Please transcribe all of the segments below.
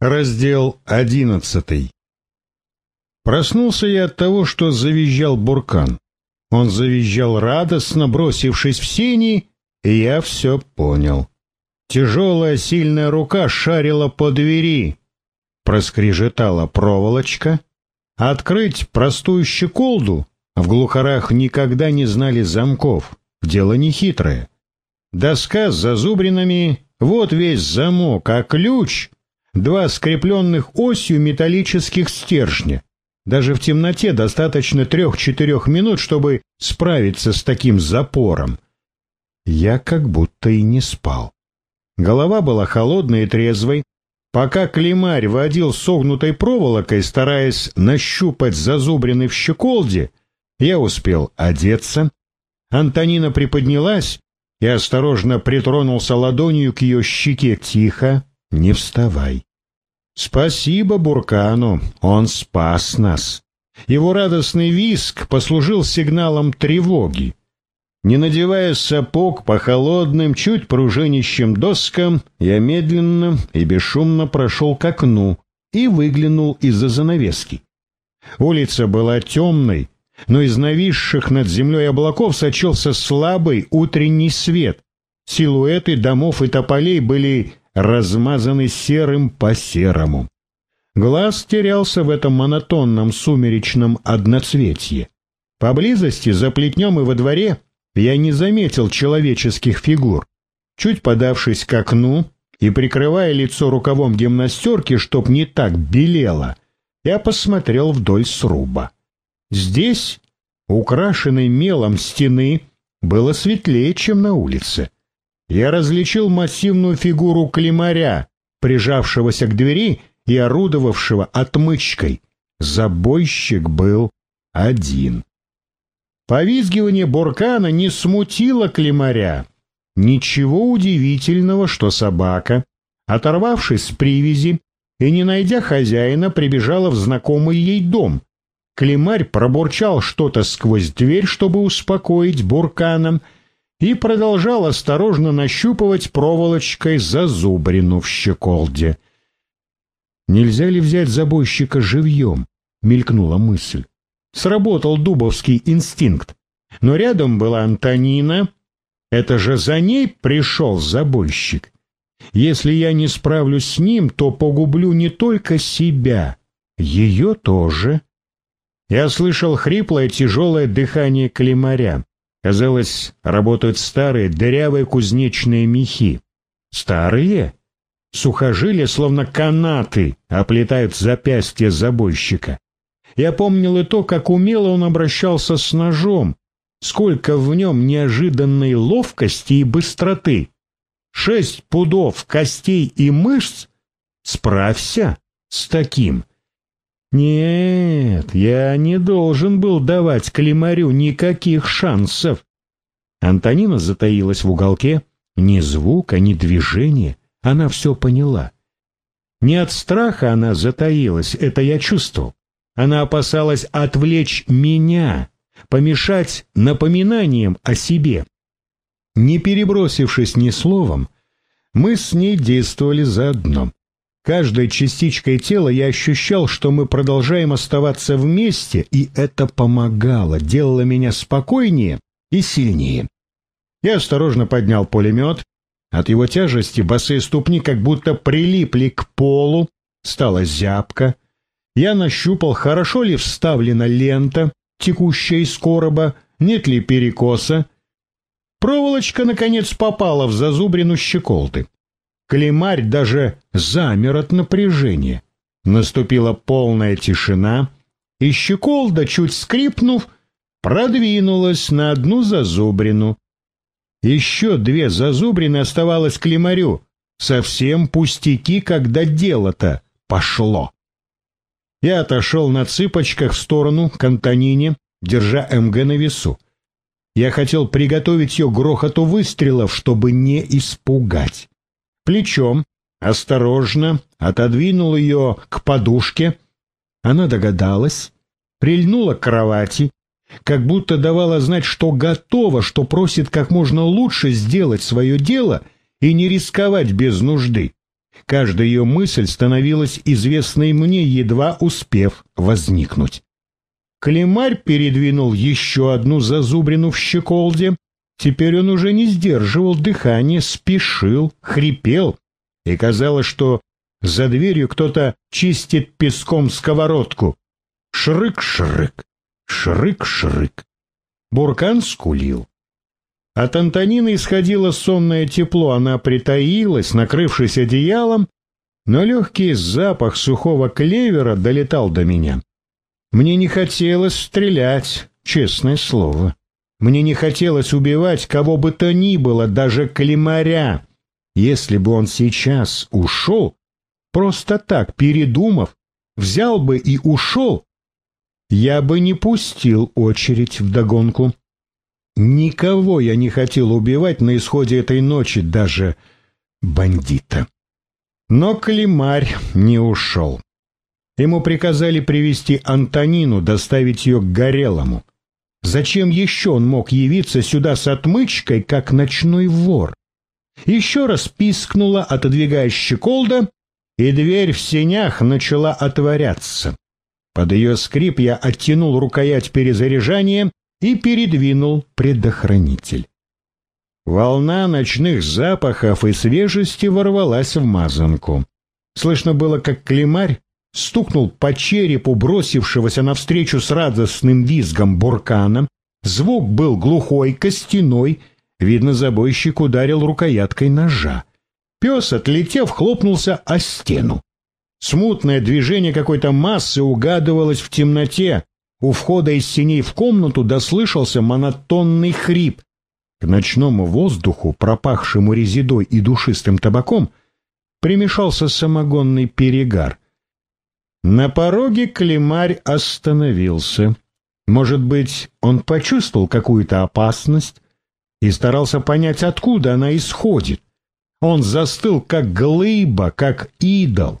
Раздел одиннадцатый. Проснулся я от того, что завизжал буркан. Он завизжал радостно, бросившись в сени, и я все понял. Тяжелая сильная рука шарила по двери. Проскрежетала проволочка. Открыть простую щеколду в глухарах никогда не знали замков. Дело нехитрое. Доска с зазубринами — вот весь замок, а ключ два скрепленных осью металлических стержня. Даже в темноте достаточно трех-четырех минут, чтобы справиться с таким запором. Я как будто и не спал. Голова была холодной и трезвой. Пока клемарь водил согнутой проволокой, стараясь нащупать зазубрины в щеколде, я успел одеться. Антонина приподнялась и осторожно притронулся ладонью к ее щеке. «Тихо, не вставай». Спасибо Буркану, он спас нас. Его радостный виск послужил сигналом тревоги. Не надевая сапог по холодным, чуть пружинищим доскам, я медленно и бесшумно прошел к окну и выглянул из-за занавески. Улица была темной, но из нависших над землей облаков сочился слабый утренний свет. Силуэты домов и тополей были размазаны серым по серому. Глаз терялся в этом монотонном сумеречном одноцветье. Поблизости, за плетнем и во дворе, я не заметил человеческих фигур. Чуть подавшись к окну и прикрывая лицо рукавом гимнастерки, чтоб не так белело, я посмотрел вдоль сруба. Здесь, украшенной мелом стены, было светлее, чем на улице я различил массивную фигуру климаря, прижавшегося к двери и орудовавшего отмычкой. Забойщик был один. Повизгивание Буркана не смутило климаря. Ничего удивительного, что собака, оторвавшись с привязи и не найдя хозяина, прибежала в знакомый ей дом. Климарь пробурчал что-то сквозь дверь, чтобы успокоить Буркана — и продолжал осторожно нащупывать проволочкой зазубрину в щеколде. «Нельзя ли взять забойщика живьем?» — мелькнула мысль. Сработал дубовский инстинкт. Но рядом была Антонина. Это же за ней пришел забойщик. Если я не справлюсь с ним, то погублю не только себя, ее тоже. Я слышал хриплое тяжелое дыхание климаря. Казалось, работают старые дырявые кузнечные мехи. Старые? Сухожилия, словно канаты, оплетают запястье забойщика. Я помнил и то, как умело он обращался с ножом, сколько в нем неожиданной ловкости и быстроты. Шесть пудов костей и мышц? Справься с таким. Нет, я не должен был давать Климарю никаких шансов. Антонина затаилась в уголке. Ни звука, ни движения. Она все поняла. Не от страха она затаилась, это я чувствовал. Она опасалась отвлечь меня, помешать напоминанием о себе. Не перебросившись ни словом, мы с ней действовали заодно. Каждой частичкой тела я ощущал, что мы продолжаем оставаться вместе, и это помогало, делало меня спокойнее и сильнее. Я осторожно поднял пулемет. От его тяжести босые ступни как будто прилипли к полу, стала зябко. Я нащупал, хорошо ли вставлена лента, текущая из короба, нет ли перекоса. Проволочка, наконец, попала в зазубрину щеколды. Климарь даже замер от напряжения. Наступила полная тишина, и щеколда, чуть скрипнув, продвинулась на одну зазубрину. Еще две зазубрины оставалось Климарю. Совсем пустяки, когда дело-то пошло. Я отошел на цыпочках в сторону к Антонине, держа МГ на весу. Я хотел приготовить ее грохоту выстрелов, чтобы не испугать плечом, осторожно отодвинул ее к подушке. Она догадалась, прильнула к кровати, как будто давала знать, что готова, что просит как можно лучше сделать свое дело и не рисковать без нужды. Каждая ее мысль становилась известной мне, едва успев возникнуть. Климарь передвинул еще одну зазубрину в щеколде. Теперь он уже не сдерживал дыхание, спешил, хрипел, и казалось, что за дверью кто-то чистит песком сковородку. Шрык-шрык, шрык-шрык. Буркан скулил. От Антонины исходило сонное тепло, она притаилась, накрывшись одеялом, но легкий запах сухого клевера долетал до меня. Мне не хотелось стрелять, честное слово. Мне не хотелось убивать кого бы то ни было, даже климаря. Если бы он сейчас ушел, просто так, передумав, взял бы и ушел, я бы не пустил очередь вдогонку. Никого я не хотел убивать на исходе этой ночи, даже бандита. Но Климарь не ушел. Ему приказали привести Антонину, доставить ее к Горелому. Зачем еще он мог явиться сюда с отмычкой, как ночной вор? Еще раз пискнула, отодвигая щеколда, и дверь в сенях начала отворяться. Под ее скрип я оттянул рукоять перезаряжания и передвинул предохранитель. Волна ночных запахов и свежести ворвалась в мазанку. Слышно было, как клемарь стукнул по черепу бросившегося навстречу с радостным визгом буркана. Звук был глухой, костяной. Видно, забойщик ударил рукояткой ножа. Пес, отлетев, хлопнулся о стену. Смутное движение какой-то массы угадывалось в темноте. У входа из синей в комнату дослышался монотонный хрип. К ночному воздуху, пропахшему резидой и душистым табаком, примешался самогонный перегар. На пороге клемарь остановился. Может быть, он почувствовал какую-то опасность и старался понять, откуда она исходит. Он застыл, как глыба, как идол.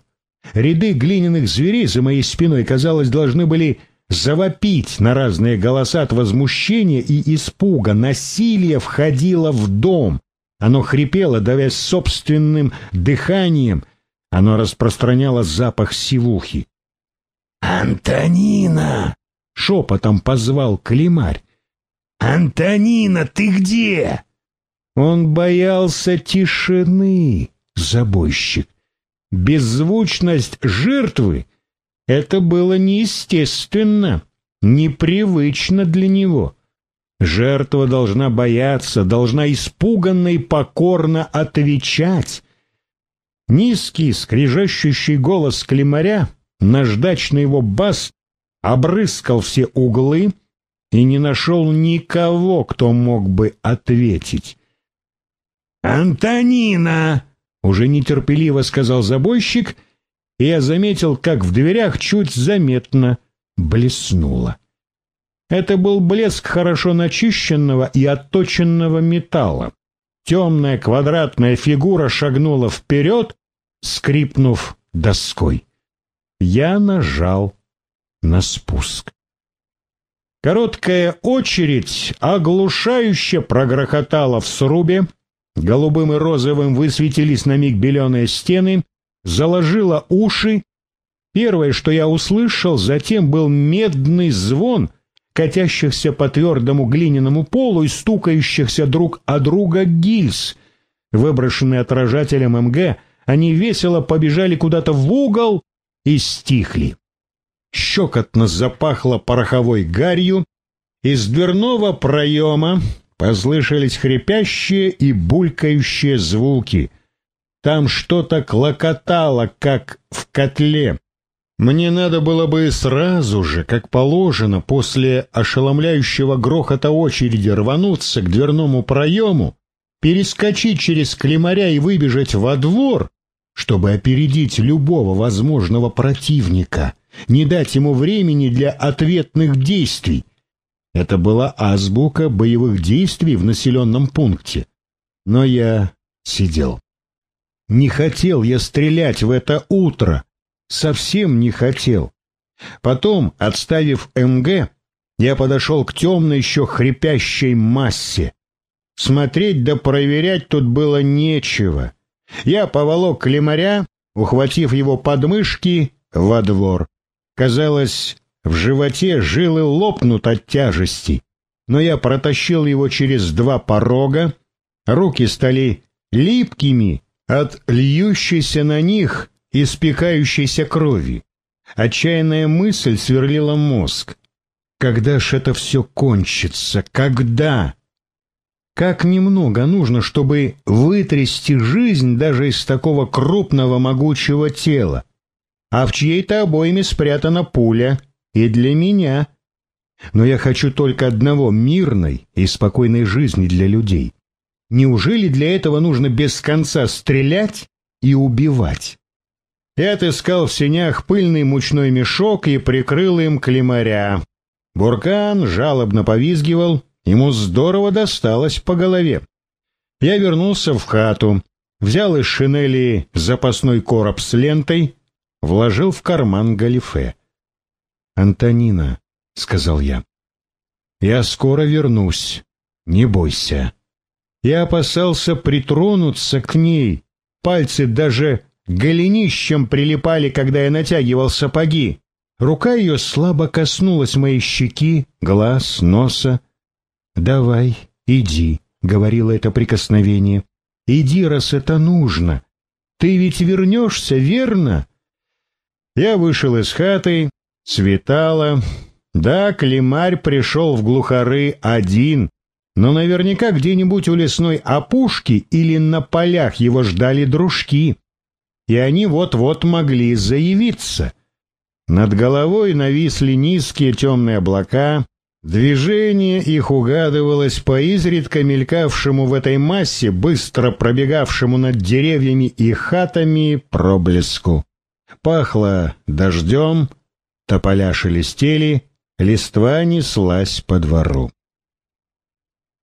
Ряды глиняных зверей за моей спиной, казалось, должны были завопить на разные голоса от возмущения и испуга. Насилие входило в дом. Оно хрипело, давясь собственным дыханием. Оно распространяло запах сивухи. «Антонина!» — шепотом позвал Климарь. «Антонина, ты где?» Он боялся тишины, забойщик. Беззвучность жертвы — это было неестественно, непривычно для него. Жертва должна бояться, должна испуганно и покорно отвечать. Низкий, скрежещущий голос климаря, наждачный его бас, обрыскал все углы и не нашел никого, кто мог бы ответить. «Антонина!» — уже нетерпеливо сказал забойщик, и я заметил, как в дверях чуть заметно блеснуло. Это был блеск хорошо начищенного и отточенного металла. Темная квадратная фигура шагнула вперед, скрипнув доской. Я нажал на спуск. Короткая очередь оглушающе прогрохотала в срубе, Голубым и розовым высветились на миг беленые стены, заложило уши. Первое, что я услышал, затем был медный звон, катящихся по твердому глиняному полу и стукающихся друг о друга гильз. Выброшенные отражателем МГ, они весело побежали куда-то в угол и стихли. Щекотно запахло пороховой гарью, из дверного проема Послышались хрипящие и булькающие звуки. Там что-то клокотало, как в котле. Мне надо было бы сразу же, как положено, после ошеломляющего грохота очереди рвануться к дверному проему, перескочить через клемаря и выбежать во двор, чтобы опередить любого возможного противника, не дать ему времени для ответных действий. Это была азбука боевых действий в населенном пункте. Но я сидел. Не хотел я стрелять в это утро. Совсем не хотел. Потом, отставив МГ, я подошел к темной еще хрипящей массе. Смотреть да проверять тут было нечего. Я поволок клемаря, ухватив его подмышки, во двор. Казалось, в животе жилы лопнут от тяжести, но я протащил его через два порога, руки стали липкими от льющейся на них испекающейся крови. Отчаянная мысль сверлила мозг. Когда ж это все кончится? Когда? Как немного нужно, чтобы вытрясти жизнь даже из такого крупного могучего тела? А в чьей-то обойме спрятана пуля. И для меня. Но я хочу только одного — мирной и спокойной жизни для людей. Неужели для этого нужно без конца стрелять и убивать? Я отыскал в сенях пыльный мучной мешок и прикрыл им клемаря. Буркан жалобно повизгивал, ему здорово досталось по голове. Я вернулся в хату, взял из шинели запасной короб с лентой, вложил в карман галифе. «Антонина», — сказал я, — «я скоро вернусь, не бойся». Я опасался притронуться к ней, пальцы даже голенищем прилипали, когда я натягивал сапоги. Рука ее слабо коснулась моей щеки, глаз, носа. «Давай, иди», — говорило это прикосновение. «Иди, раз это нужно. Ты ведь вернешься, верно?» Я вышел из хаты, светало. Да, Климарь пришел в глухары один, но наверняка где-нибудь у лесной опушки или на полях его ждали дружки, и они вот-вот могли заявиться. Над головой нависли низкие темные облака, движение их угадывалось по изредка мелькавшему в этой массе, быстро пробегавшему над деревьями и хатами проблеску. Пахло дождем, тополя шелестели, листва неслась по двору.